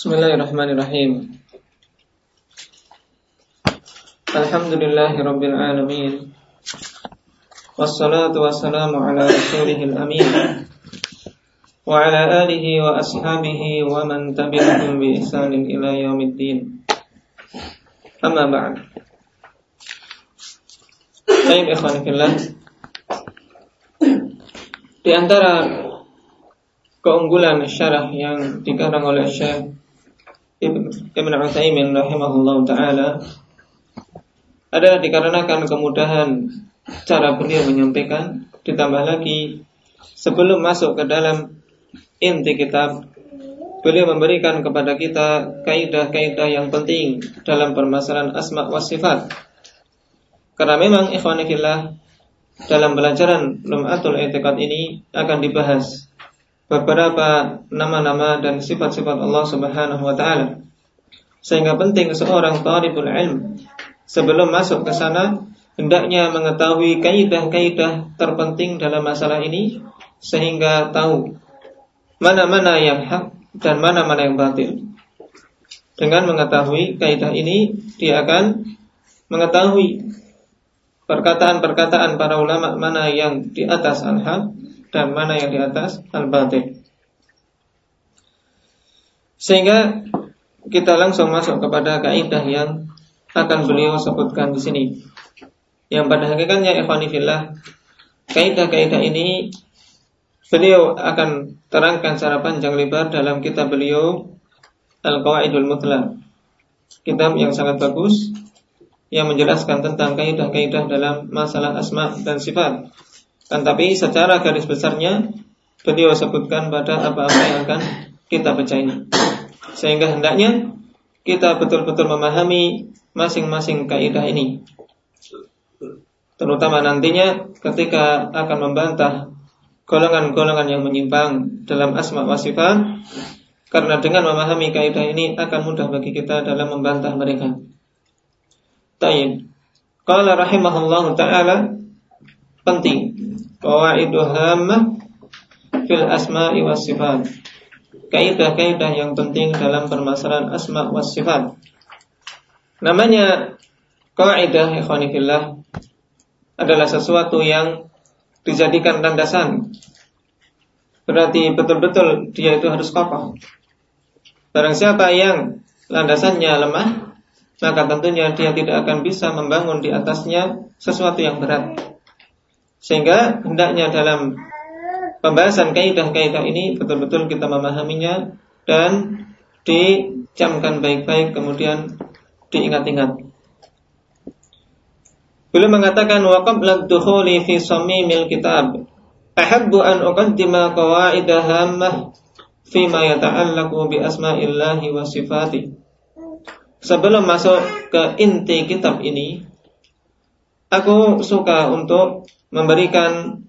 Bismillahirrahmanirrahim. Alhamdulillahirabbil alamin. Wassalatu wassalamu ala rasulihil amin. Wa ala alihi wa ashabihi wa man tabi'ahum bi ihsanin ila yaumiddin. Amma ba'd. Baik ikhwan fillah. Di antara keunggulan syarah yang dikarang oleh Syekh Ibn Utsaimin rahimahullah taala adalah dikarenakan kemudahan cara beliau menyampaikan ditambah lagi sebelum masuk ke dalam inti kitab beliau memberikan kepada kita kaidah-kaidah yang penting dalam permasalahan asma wa sifat. Karena memang ikhwanifillah dalam pelajaran Lum'atul I'tiqad ini akan dibahas beberapa nama-nama dan sifat-sifat Allah Subhanahu wa taala. Sehingga penting seorang talibul ilm sebelum masuk ke sana hendaknya mengetahui kaidah-kaidah terpenting dalam masalah ini sehingga tahu mana-mana yang hak dan mana-mana yang batil. Dengan mengetahui kaidah ini dia akan mengetahui perkataan-perkataan para ulama mana yang di atas al-haq dan mana yang di atas al-batil. Sehingga kita langsung masuk kepada kaidah yang akan beliau sebutkan di sini. Yang pada hakikatnya ikhwanifillah kaidah-kaidah ini beliau akan terangkan secara panjang lebar dalam kitab beliau Al-Qawaidul Mutlaq. Kitab yang sangat bagus yang menjelaskan tentang kaidah-kaidah dalam masalah asma dan sifat kan tapi secara garis besarnya beliau sebutkan pada apa-apa yang akan kita baca ini. Sehingga hendaknya kita betul-betul memahami masing-masing kaidah ini. Terutama nantinya ketika akan membantah golongan-golongan yang menyimpang dalam asma wa sifat karena dengan memahami kaidah ini akan mudah bagi kita dalam membantah mereka. Tayyib. Qala rahimahullah taala penting Qawaidu hamah fil asma'i was sifat. Kaidah-kaidah yang penting dalam permasalahan asma was sifat. Namanya kaidah ikhwani fillah adalah sesuatu yang dijadikan landasan. Berarti betul-betul dia itu harus kokoh. Barang siapa yang landasannya lemah, maka tentunya dia tidak akan bisa membangun di atasnya sesuatu yang berat. Sehingga hendaknya dalam pembahasan kaidah-kaidah ini betul-betul kita memahaminya dan dicamkan baik-baik kemudian diingat-ingat. Beliau mengatakan wa qabla dukhuli fi samimil kitab ahabbu an uqaddima qawaida hammah fi ma yata'allaqu bi asma'illahi wa sifati. Sebelum masuk ke inti kitab ini, aku suka untuk memberikan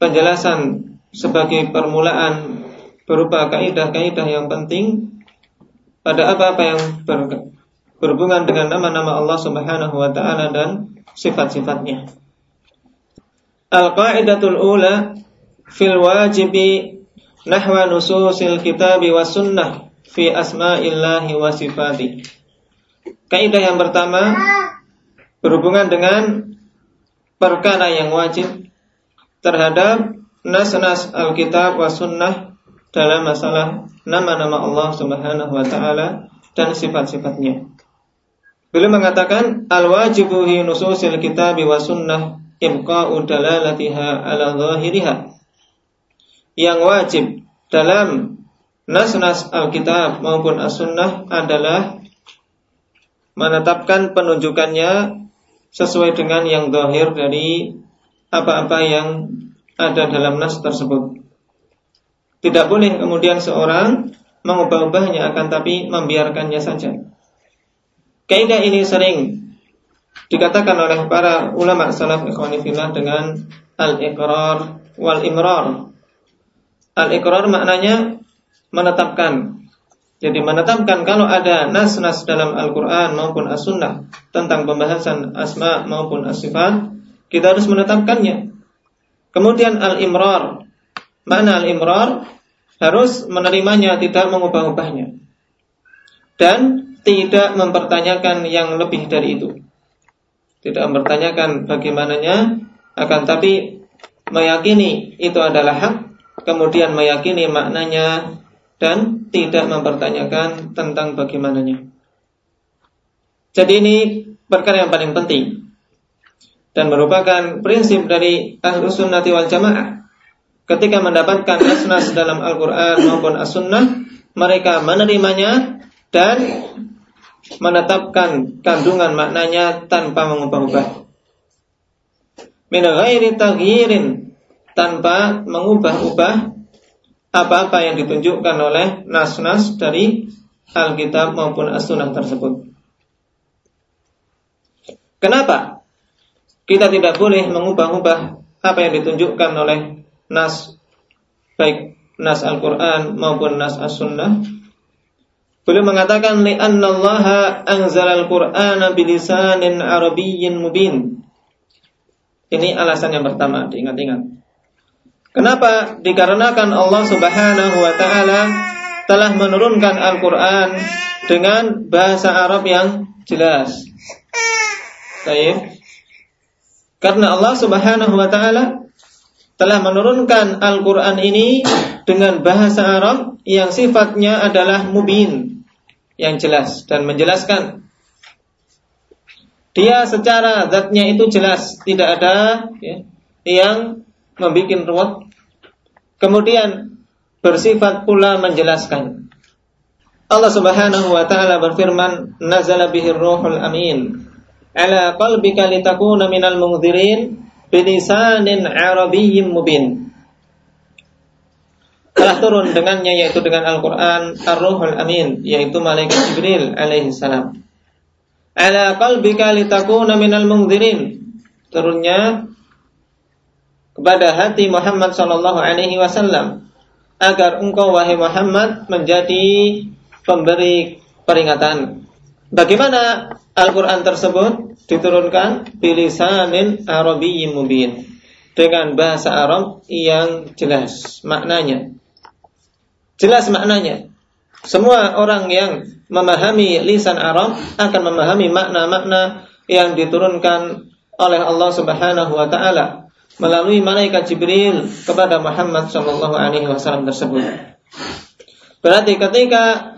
penjelasan sebagai permulaan berupa kaidah-kaidah yang penting pada apa-apa yang ber, berhubungan dengan nama-nama Allah Subhanahu wa taala dan sifat-sifatnya. Al-qaidatul ula fil wajibi nahwa nususil kitab wa sunnah fi asma'illahi wa sifati. Kaidah yang pertama berhubungan dengan perkara yang wajib terhadap nas-nas Alkitab wa sunnah dalam masalah nama-nama Allah Subhanahu wa taala dan sifat-sifatnya. Beliau mengatakan al-wajibu hi nususil kitab wa sunnah ibqa'u dalalatiha ala zahiriha. Yang wajib dalam nas-nas Alkitab maupun as-sunnah adalah menetapkan penunjukannya sesuai dengan yang dohir dari apa-apa yang ada dalam nas tersebut. Tidak boleh kemudian seorang mengubah-ubahnya akan tapi membiarkannya saja. Kaidah ini sering dikatakan oleh para ulama salaf ikhwanifillah dengan al-iqrar wal imrar. Al-iqrar maknanya menetapkan jadi menetapkan kalau ada nas-nas dalam Al-Quran maupun As-Sunnah tentang pembahasan asma maupun as-sifat, kita harus menetapkannya. Kemudian al-imrar. Mana al-imrar? Harus menerimanya, tidak mengubah-ubahnya. dan tidak mempertanyakan yang lebih dari itu. Tidak mempertanyakan bagaimananya, akan tapi meyakini itu adalah hak, kemudian meyakini maknanya dan tidak mempertanyakan tentang bagaimananya. Jadi ini perkara yang paling penting dan merupakan prinsip dari ahlu sunnati wal jamaah. Ketika mendapatkan nas-nas dalam Al-Quran maupun As-Sunnah, mereka menerimanya dan menetapkan kandungan maknanya tanpa mengubah-ubah. Min ghairi tanpa mengubah-ubah apa-apa yang ditunjukkan oleh nas-nas dari Alkitab maupun As-Sunnah tersebut. Kenapa? Kita tidak boleh mengubah-ubah apa yang ditunjukkan oleh nas baik nas Al-Qur'an maupun nas As-Sunnah. Beliau mengatakan li'anna Allah anzala al-Qur'ana bilisanin arabiyyin mubin. Ini alasan yang pertama, diingat-ingat. Kenapa? Dikarenakan Allah Subhanahu wa taala telah menurunkan Al-Qur'an dengan bahasa Arab yang jelas. Baik. Karena Allah Subhanahu wa taala telah menurunkan Al-Qur'an ini dengan bahasa Arab yang sifatnya adalah mubin, yang jelas dan menjelaskan. Dia secara zatnya itu jelas, tidak ada ya, yang membuat ruwet. Kemudian bersifat pula menjelaskan. Allah Subhanahu wa taala berfirman, "Nazala bihi ruhul amin." ala qalbika litakuna minal mungzirin bilisanin arabiyyin mubin. Telah turun dengannya yaitu dengan Al-Qur'an Ar-Ruhul Amin yaitu malaikat Jibril alaihi salam. Ala qalbika litakuna minal mungzirin. Turunnya kepada hati Muhammad sallallahu alaihi wasallam agar engkau wahai Muhammad menjadi pemberi peringatan. Bagaimana Al-Quran tersebut diturunkan bilisanin Arabiyyin mubin dengan bahasa Arab yang jelas maknanya. Jelas maknanya. Semua orang yang memahami lisan Arab akan memahami makna-makna yang diturunkan oleh Allah Subhanahu wa taala melalui malaikat Jibril kepada Muhammad sallallahu alaihi wasallam tersebut. Berarti ketika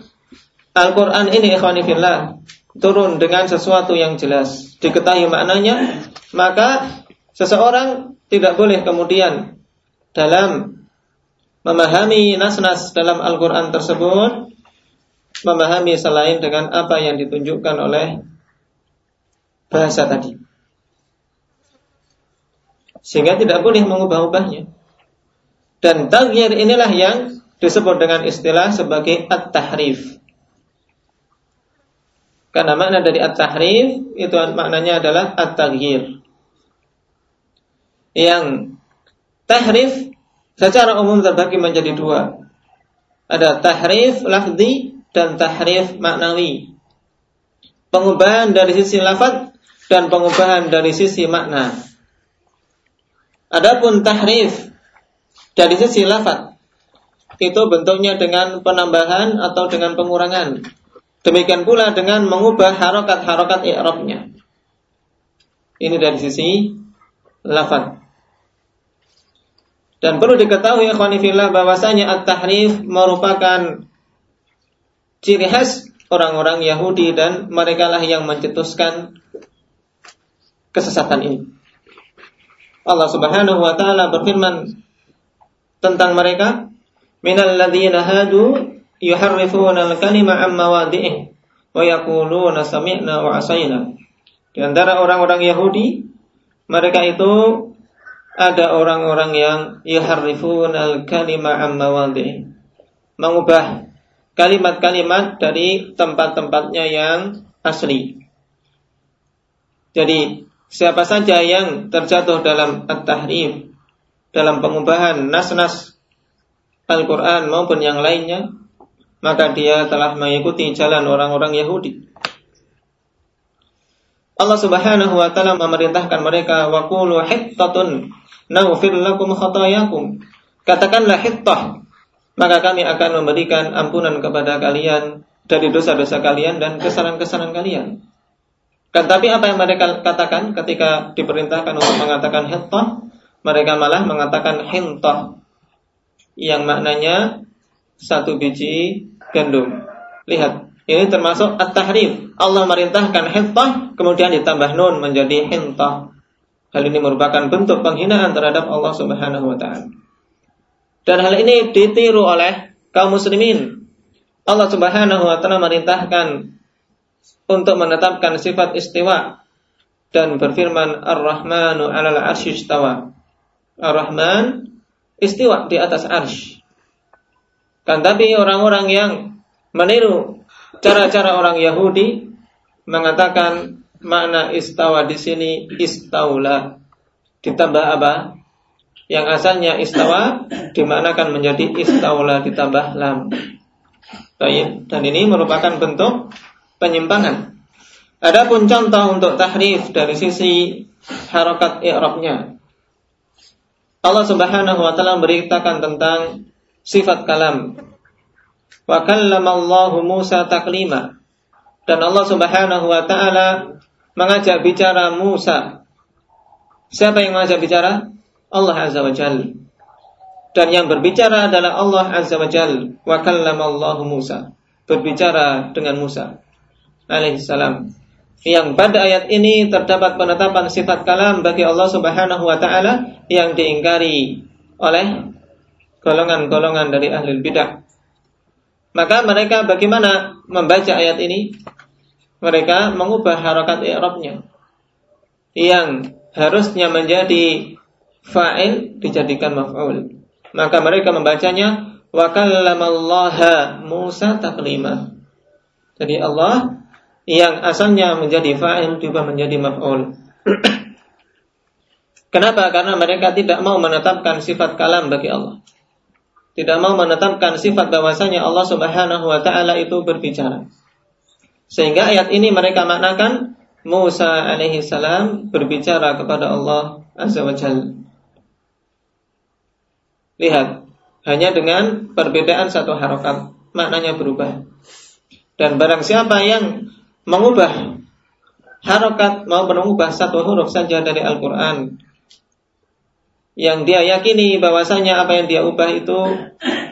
Al-Qur'an ini ikhwani fillah turun dengan sesuatu yang jelas, diketahui maknanya, maka seseorang tidak boleh kemudian dalam memahami nas-nas dalam Al-Quran tersebut, memahami selain dengan apa yang ditunjukkan oleh bahasa tadi. Sehingga tidak boleh mengubah-ubahnya. Dan tagyir inilah yang disebut dengan istilah sebagai at-tahrif. Karena makna dari at-tahrif itu maknanya adalah at-taghyir. Yang tahrif secara umum terbagi menjadi dua. Ada tahrif lafzi dan tahrif maknawi. Pengubahan dari sisi lafaz dan pengubahan dari sisi makna. Adapun tahrif dari sisi lafaz itu bentuknya dengan penambahan atau dengan pengurangan Demikian pula dengan mengubah harokat-harokat i'rabnya. Ini dari sisi lafaz. Dan perlu diketahui ikhwanifillah bahwasanya at-tahrif merupakan ciri khas orang-orang Yahudi dan mereka lah yang mencetuskan kesesatan ini. Allah Subhanahu wa taala berfirman tentang mereka, "Minal ladzina hadu yuharrifuna al-kalima an mawadhi'ih wa yaquluna sami'na wa asayna. Di antara orang-orang Yahudi, mereka itu ada orang-orang yang yuharrifuna al-kalima an mawadhi'ih. Mengubah kalimat-kalimat dari tempat-tempatnya yang asli. Jadi, siapa saja yang terjatuh dalam at-tahrif, dalam pengubahan nas-nas Al-Quran maupun yang lainnya, maka dia telah mengikuti jalan orang-orang Yahudi. Allah Subhanahu wa taala memerintahkan mereka wa qulu hittatun naghfir lakum khatayakum. Katakanlah hittah, maka kami akan memberikan ampunan kepada kalian dari dosa-dosa kalian dan kesalahan-kesalahan kalian. Kan tapi apa yang mereka katakan ketika diperintahkan untuk mengatakan hittah, mereka malah mengatakan hintah yang maknanya satu biji gandum. Lihat, ini termasuk at-tahrif. Allah merintahkan hintah kemudian ditambah nun menjadi hintah. Hal ini merupakan bentuk penghinaan terhadap Allah Subhanahu wa taala. Dan hal ini ditiru oleh kaum muslimin. Allah Subhanahu wa taala merintahkan untuk menetapkan sifat istiwa dan berfirman Ar-Rahmanu 'alal 'arsy istawa. Ar-Rahman istiwa di atas arsy. Kan tapi orang-orang yang meniru cara-cara orang Yahudi mengatakan makna istawa di sini istaula ditambah apa? Yang asalnya istawa dimanakan menjadi istaula ditambah lam. Dan ini merupakan bentuk penyimpangan. Adapun contoh untuk tahrif dari sisi harokat i'rabnya. Allah Subhanahu wa taala beritakan tentang sifat kalam. Wa kallamallahu Musa taklima. Dan Allah Subhanahu wa taala mengajak bicara Musa. Siapa yang mengajak bicara? Allah Azza wa Jalla. Dan yang berbicara adalah Allah Azza wa Jalla. Wa kallamallahu Musa. Berbicara dengan Musa alaihissalam. Yang pada ayat ini terdapat penetapan sifat kalam bagi Allah Subhanahu wa taala yang diingkari oleh golongan-golongan dari ahli bidah. Maka mereka bagaimana membaca ayat ini? Mereka mengubah harokat i'rabnya yang harusnya menjadi fa'il dijadikan maf'ul. Maka mereka membacanya wa kallamallaha Musa taklima. Jadi Allah yang asalnya menjadi fa'il juga menjadi maf'ul. Kenapa? Karena mereka tidak mau menetapkan sifat kalam bagi Allah. Tidak mau menetapkan sifat bahwasanya Allah Subhanahu wa taala itu berbicara. Sehingga ayat ini mereka maknakan Musa alaihi salam berbicara kepada Allah azza wa jalla. Lihat, hanya dengan perbedaan satu harokat maknanya berubah. Dan barang siapa yang mengubah harokat mau mengubah satu huruf saja dari Al-Quran. Yang dia yakini bahwasanya apa yang dia ubah itu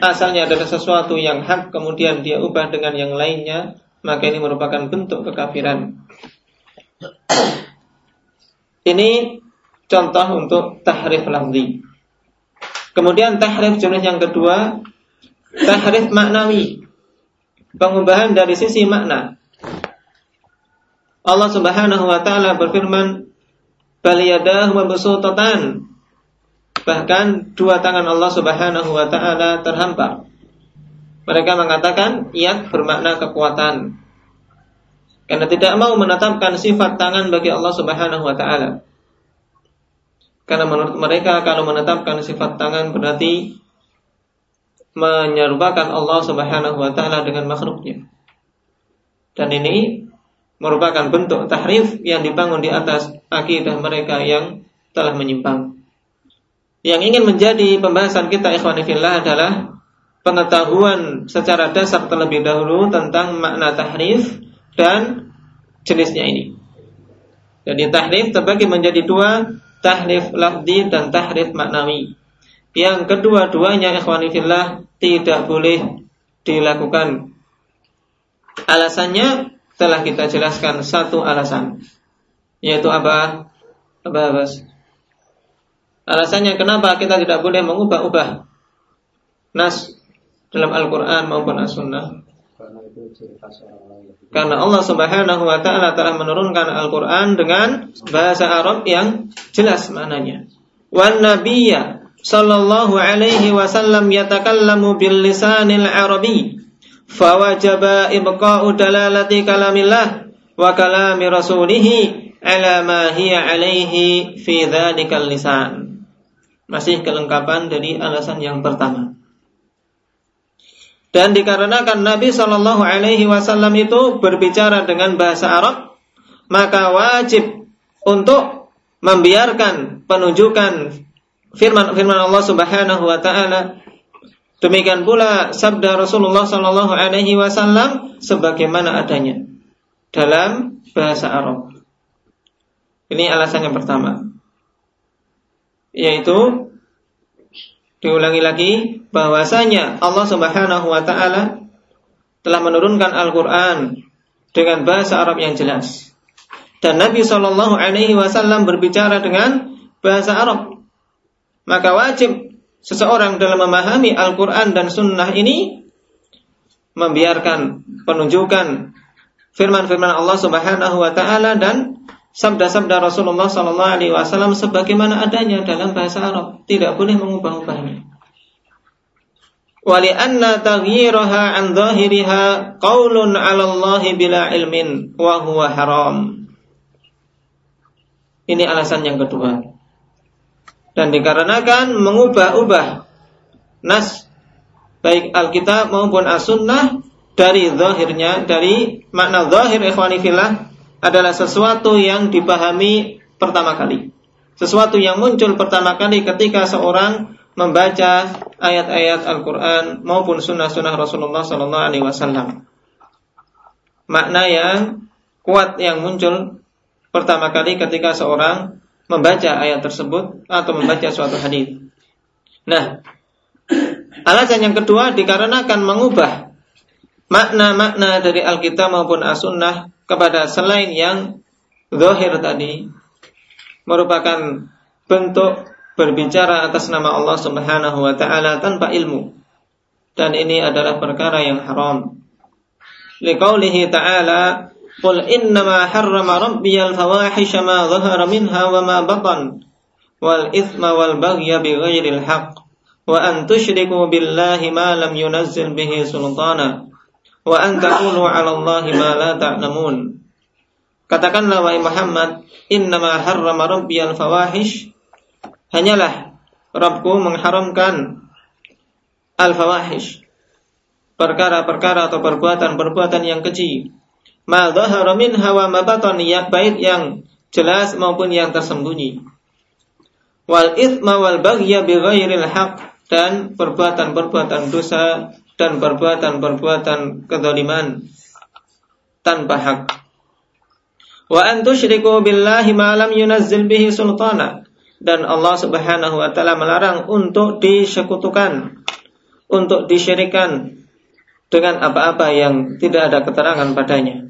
asalnya adalah sesuatu yang hak kemudian dia ubah dengan yang lainnya maka ini merupakan bentuk kekafiran. Ini contoh untuk tahrif lafzi. Kemudian tahrif jenis yang kedua tahrif maknawi. Pengubahan dari sisi makna Allah Subhanahu wa taala berfirman, "Bal yadahu mabsutatan." Bahkan dua tangan Allah Subhanahu wa taala terhampar. Mereka mengatakan yad bermakna kekuatan. Karena tidak mau menetapkan sifat tangan bagi Allah Subhanahu wa taala. Karena menurut mereka kalau menetapkan sifat tangan berarti menyerupakan Allah Subhanahu wa taala dengan makhluknya. Dan ini merupakan bentuk tahrif yang dibangun di atas akidah mereka yang telah menyimpang. Yang ingin menjadi pembahasan kita ikhwan fillah adalah pengetahuan secara dasar terlebih dahulu tentang makna tahrif dan jenisnya ini. Jadi tahrif terbagi menjadi dua, tahrif lafzi dan tahrif maknawi. Yang kedua-duanya ikhwan fillah tidak boleh dilakukan. Alasannya telah kita jelaskan satu alasan yaitu apa? Apa Bas? Alasannya kenapa kita tidak boleh mengubah-ubah nas dalam Al-Quran maupun As-Sunnah? Karena Allah Subhanahu wa taala telah menurunkan Al-Qur'an dengan bahasa Arab yang jelas maknanya. Wan nabiyya sallallahu alaihi wasallam yatakallamu bil lisanil arabi fawajaba ibqa'u dalalati kalamillah wa kalami rasulih ala ma hiya alaihi fi dzalikal lisan. Masih kelengkapan dari alasan yang pertama. Dan dikarenakan Nabi Shallallahu Alaihi Wasallam itu berbicara dengan bahasa Arab, maka wajib untuk membiarkan penunjukan firman-firman Allah Subhanahu Wa Taala Demikian pula sabda Rasulullah Sallallahu Alaihi Wasallam sebagaimana adanya dalam bahasa Arab. Ini alasan yang pertama, yaitu diulangi lagi bahwasanya Allah Subhanahu Wa Taala telah menurunkan Al-Quran dengan bahasa Arab yang jelas. Dan Nabi Shallallahu Alaihi Wasallam berbicara dengan bahasa Arab. Maka wajib seseorang dalam memahami Al-Quran dan Sunnah ini membiarkan penunjukan firman-firman Allah Subhanahu wa taala dan sabda-sabda Rasulullah sallallahu alaihi wasallam sebagaimana adanya dalam bahasa Arab, tidak boleh mengubah-ubahnya. Walianna taghyiraha an dhahiriha qaulun 'ala Allah bila ilmin wa huwa haram. Ini alasan yang kedua. Dan dikarenakan mengubah-ubah nas baik Alkitab maupun As-Sunnah dari zahirnya, dari makna zahir ikhwanifillah adalah sesuatu yang dipahami pertama kali. Sesuatu yang muncul pertama kali ketika seorang membaca ayat-ayat Al-Quran maupun sunnah-sunnah Rasulullah Sallallahu Alaihi Wasallam. Makna yang kuat yang muncul pertama kali ketika seorang membaca ayat tersebut atau membaca suatu hadis. Nah, alasan yang kedua dikarenakan mengubah makna-makna dari Alkitab maupun As-Sunnah kepada selain yang zahir tadi merupakan bentuk berbicara atas nama Allah Subhanahu wa taala tanpa ilmu. Dan ini adalah perkara yang haram. Liqaulihi ta'ala Qul innama harrama rabbiyal fawahisha ma dhahara minha wa ma batan wal ithma wal baghya bighairil haqq wa an tusyriku billahi ma lam yunazzil bihi sultana wa an taqulu Katakanlah wahai Muhammad innama harrama rabbiyal fawahish hanyalah Rabbku mengharamkan al-fawahish perkara-perkara atau perbuatan-perbuatan yang keji ma dhahara minha wa ma batan ya baik yang jelas maupun yang tersembunyi. Wal ithma wal baghya bi ghairil haq dan perbuatan-perbuatan dosa dan perbuatan-perbuatan kezaliman tanpa hak. Wa an tusyriku billahi ma lam yunazzil bihi sultana dan Allah Subhanahu wa taala melarang untuk disekutukan, untuk disyirikan dengan apa-apa yang tidak ada keterangan padanya.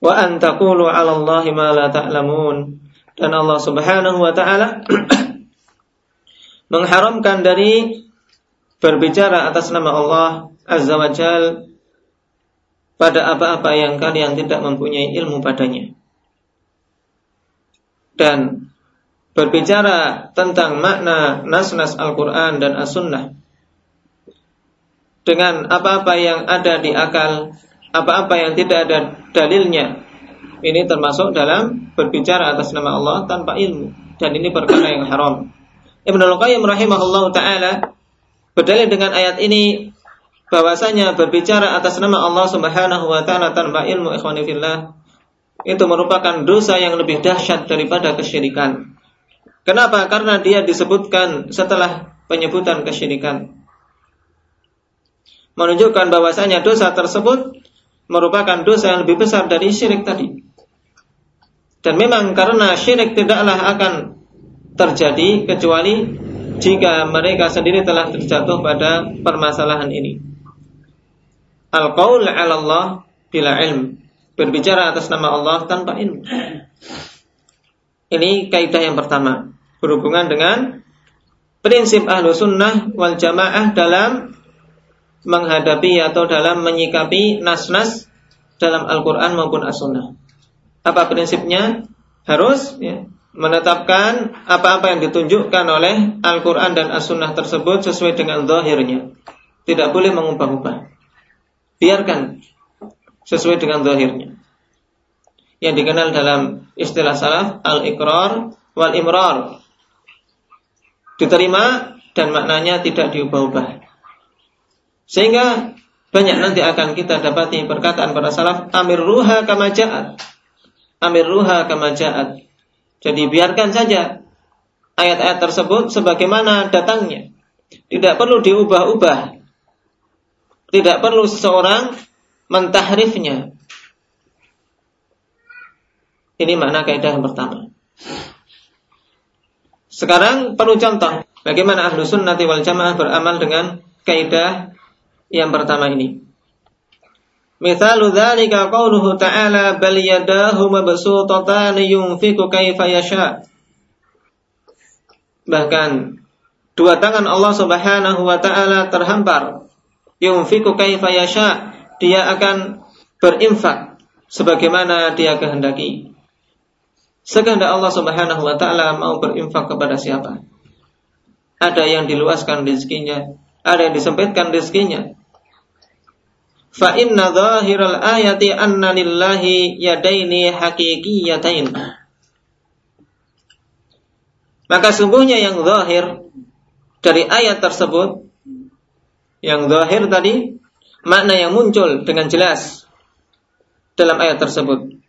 Wa an taqulu 'ala Allahi ma la ta'lamun. Dan Allah Subhanahu wa taala mengharamkan dari berbicara atas nama Allah Azza wa Jal pada apa-apa yang kalian tidak mempunyai ilmu padanya. Dan berbicara tentang makna nas-nas Al-Quran dan As-Sunnah dengan apa-apa yang ada di akal, apa-apa yang tidak ada dalilnya, ini termasuk dalam berbicara atas nama Allah tanpa ilmu dan ini perkara yang haram. Ibnu Qayyim rahimahullah taala berdalil dengan ayat ini bahwasanya berbicara atas nama Allah Subhanahu wa taala tanpa ilmu ikhwanifillah itu merupakan dosa yang lebih dahsyat daripada kesyirikan. Kenapa? Karena dia disebutkan setelah penyebutan kesyirikan. Menunjukkan bahwasanya dosa tersebut merupakan dosa yang lebih besar dari syirik tadi. Dan memang karena syirik tidaklah akan terjadi kecuali jika mereka sendiri telah terjatuh pada permasalahan ini. Al-qaul Allah bila ilm. Berbicara atas nama Allah tanpa ilmu. Ini kaidah yang pertama berhubungan dengan prinsip ahlu sunnah wal jamaah dalam menghadapi atau dalam menyikapi nas-nas dalam Al-Quran maupun As-Sunnah. Apa prinsipnya? Harus ya, menetapkan apa-apa yang ditunjukkan oleh Al-Quran dan As-Sunnah tersebut sesuai dengan zahirnya. Tidak boleh mengubah-ubah. Biarkan sesuai dengan zahirnya. Yang dikenal dalam istilah salaf al-iqrar wal-imrar diterima dan maknanya tidak diubah-ubah. Sehingga banyak nanti akan kita dapati perkataan para salaf amir ruha kama ja'at. Amir ruha kama ja'at. Jadi biarkan saja ayat-ayat tersebut sebagaimana datangnya. Tidak perlu diubah-ubah. Tidak perlu seseorang mentahrifnya. Ini makna kaidah yang pertama. Sekarang perlu contoh bagaimana ahlu sunnati wal jamaah beramal dengan kaidah yang pertama ini. Mithalu dzalika qauluhu ta'ala bal yadahu mabsuutatan yunfiqu kaifa yasha. Bahkan dua tangan Allah Subhanahu wa taala terhampar. Yunfiqu kaifa yasha. Dia akan berinfak sebagaimana dia kehendaki. Sekehendak Allah Subhanahu wa taala mau berinfak kepada siapa? Ada yang diluaskan rezekinya, ada yang disempitkan rezekinya, fa inna zahiral ayati anna lillahi yadaini haqiqiyatain. Maka sungguhnya yang zahir dari ayat tersebut yang zahir tadi makna yang muncul dengan jelas dalam ayat tersebut.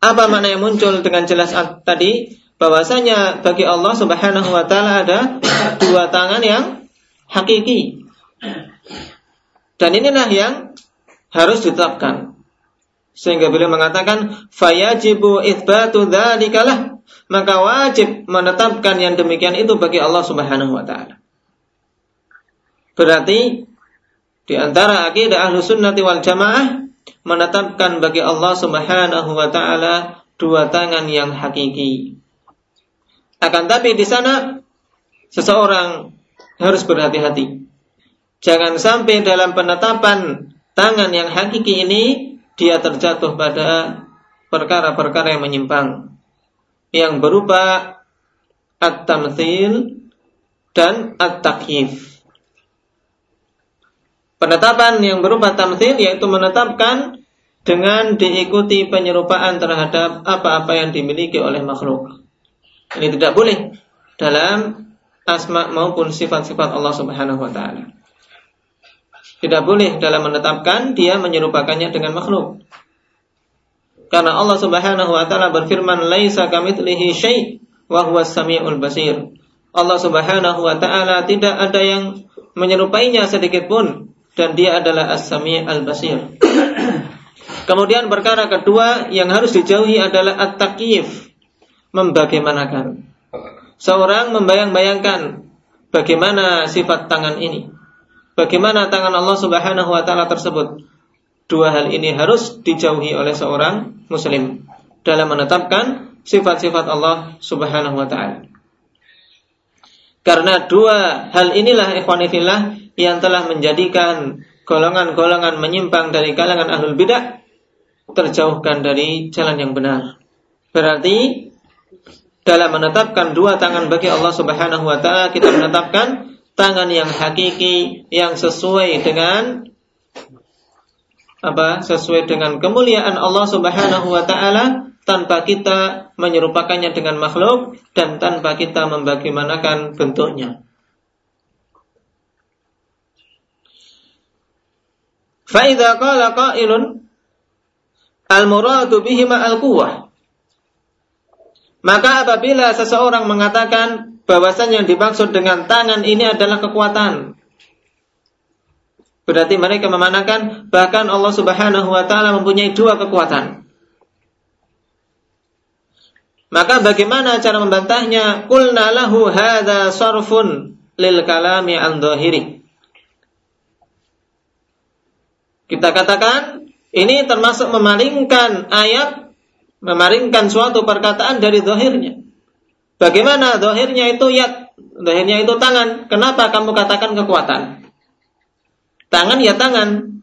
Apa makna yang muncul dengan jelas tadi? Bahwasanya bagi Allah Subhanahu wa taala ada dua tangan yang hakiki dan inilah yang harus ditetapkan. Sehingga beliau mengatakan fayajibu itsbatu dzalikalah maka wajib menetapkan yang demikian itu bagi Allah Subhanahu wa taala. Berarti di antara akidah ahlu sunnati wal jamaah menetapkan bagi Allah Subhanahu wa taala dua tangan yang hakiki. Akan tapi di sana seseorang harus berhati-hati. Jangan sampai dalam penetapan tangan yang hakiki ini dia terjatuh pada perkara-perkara yang menyimpang yang berupa at-tamthil dan at-takyif. Penetapan yang berupa tamthil yaitu menetapkan dengan diikuti penyerupaan terhadap apa-apa yang dimiliki oleh makhluk. Ini tidak boleh dalam asma maupun sifat-sifat Allah Subhanahu wa taala. Tidak boleh dalam menetapkan dia menyerupakannya dengan makhluk. Karena Allah Subhanahu wa taala berfirman, "Laisa kamitslihi syai' wa huwas samiul basir." Allah Subhanahu wa taala tidak ada yang menyerupainya sedikit pun dan dia adalah As-Sami' Al-Basir. Kemudian perkara kedua yang harus dijauhi adalah at-takyif, membagaimanakan. Seorang membayang-bayangkan bagaimana sifat tangan ini. Bagaimana tangan Allah Subhanahu wa taala tersebut? Dua hal ini harus dijauhi oleh seorang muslim dalam menetapkan sifat-sifat Allah Subhanahu wa taala. Karena dua hal inilah ikhwanifillah yang telah menjadikan golongan-golongan menyimpang dari kalangan ahlul bidah terjauhkan dari jalan yang benar. Berarti dalam menetapkan dua tangan bagi Allah Subhanahu wa taala kita menetapkan tangan yang hakiki yang sesuai dengan apa? Sesuai dengan kemuliaan Allah Subhanahu wa taala tanpa kita menyerupakannya dengan makhluk dan tanpa kita membagaimanakan bentuknya. Fa'idha qala qailun al-muradu bihima al-quwwah. Maka apabila seseorang mengatakan bahwasan yang dimaksud dengan tangan ini adalah kekuatan. Berarti mereka memanakan bahkan Allah Subhanahu wa taala mempunyai dua kekuatan. Maka bagaimana cara membantahnya? Qulna lahu hadza sarfun lil kalami an. Kita katakan ini termasuk memalingkan ayat, memalingkan suatu perkataan dari zahirnya. Bagaimana dohirnya itu yat, dohirnya itu tangan. Kenapa kamu katakan kekuatan? Tangan ya tangan.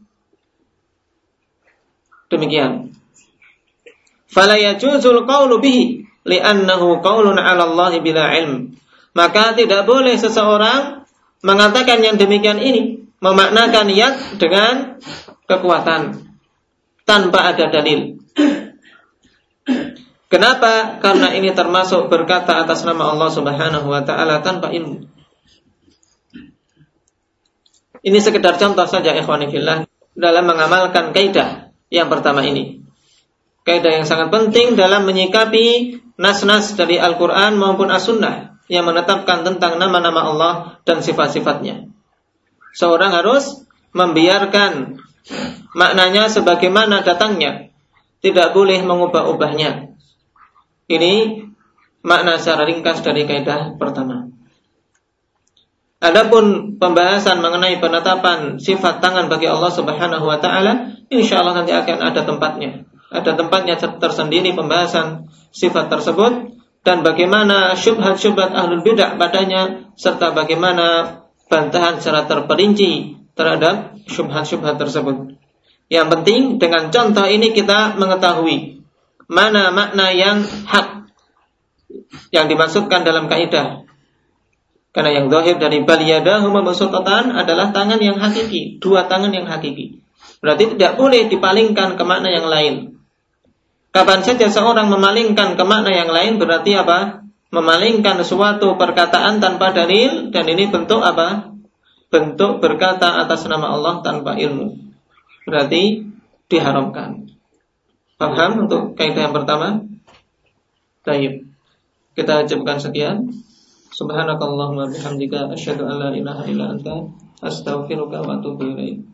Demikian. Fala yajuzul qawlu bihi li'annahu qawlun 'ala Allah bila ilm. Maka tidak boleh seseorang mengatakan yang demikian ini, memaknakan yat dengan kekuatan tanpa ada dalil. Kenapa? Karena ini termasuk berkata atas nama Allah Subhanahu wa taala tanpa ilmu. Ini sekedar contoh saja ikhwanifillah dalam mengamalkan kaidah yang pertama ini. Kaidah yang sangat penting dalam menyikapi nas-nas dari Al-Quran maupun As-Sunnah yang menetapkan tentang nama-nama Allah dan sifat-sifatnya. Seorang harus membiarkan maknanya sebagaimana datangnya, tidak boleh mengubah-ubahnya. Ini makna secara ringkas dari kaidah pertama. Adapun pembahasan mengenai penetapan sifat tangan bagi Allah Subhanahu wa taala, insyaallah nanti akan ada tempatnya. Ada tempatnya tersendiri pembahasan sifat tersebut dan bagaimana syubhat-syubhat ahlul bidah padanya serta bagaimana bantahan secara terperinci terhadap syubhat-syubhat tersebut. Yang penting dengan contoh ini kita mengetahui mana makna yang hak yang dimasukkan dalam kaidah karena yang zahir dari baliyadahu mabsutatan adalah tangan yang hakiki, dua tangan yang hakiki. Berarti tidak boleh dipalingkan ke makna yang lain. Kapan saja seorang memalingkan ke makna yang lain berarti apa? Memalingkan suatu perkataan tanpa dalil dan ini bentuk apa? Bentuk berkata atas nama Allah tanpa ilmu. Berarti diharamkan. Paham untuk kaidah yang pertama? Baik. Kita ucapkan sekian. Subhanakallahumma bihamdika asyhadu an la ilaha illa anta astaghfiruka wa atubu ilaik.